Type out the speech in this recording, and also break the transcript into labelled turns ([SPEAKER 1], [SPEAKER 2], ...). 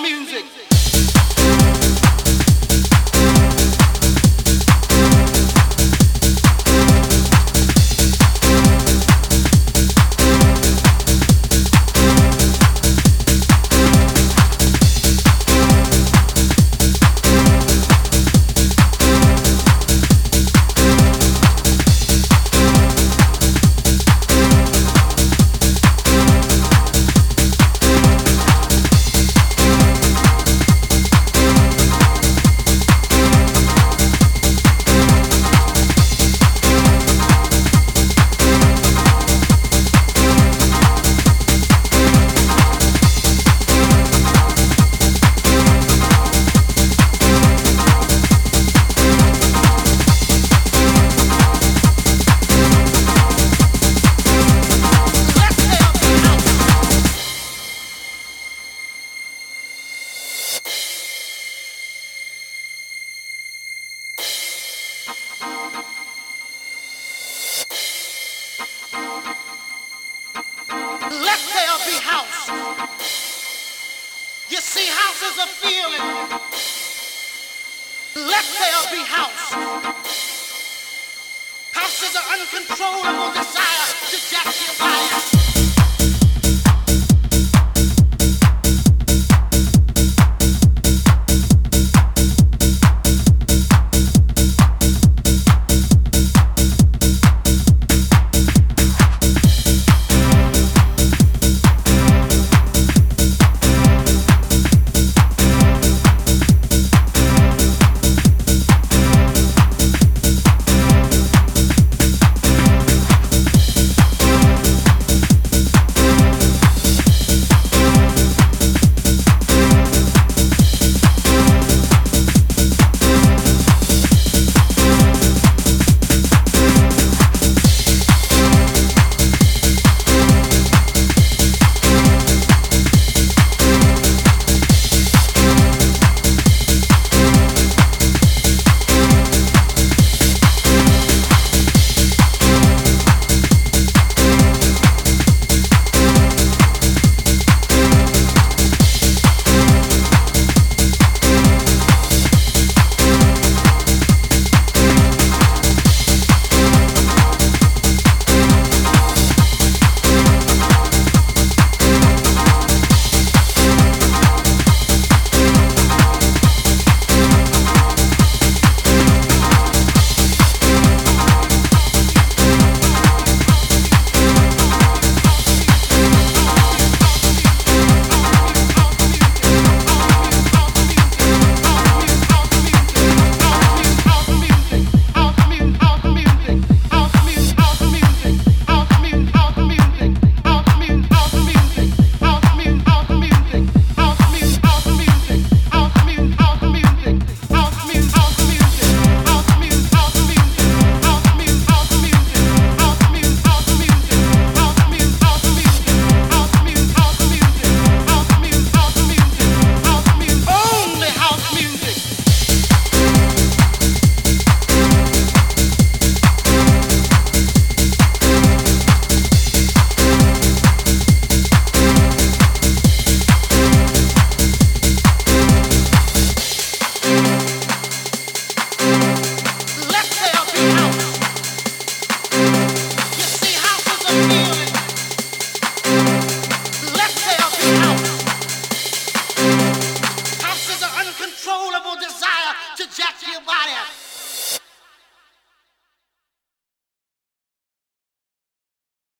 [SPEAKER 1] music. A feeling. Let there be house. House is an uncontrollable desire to jack your House is an uncontrollable desire to jack your body.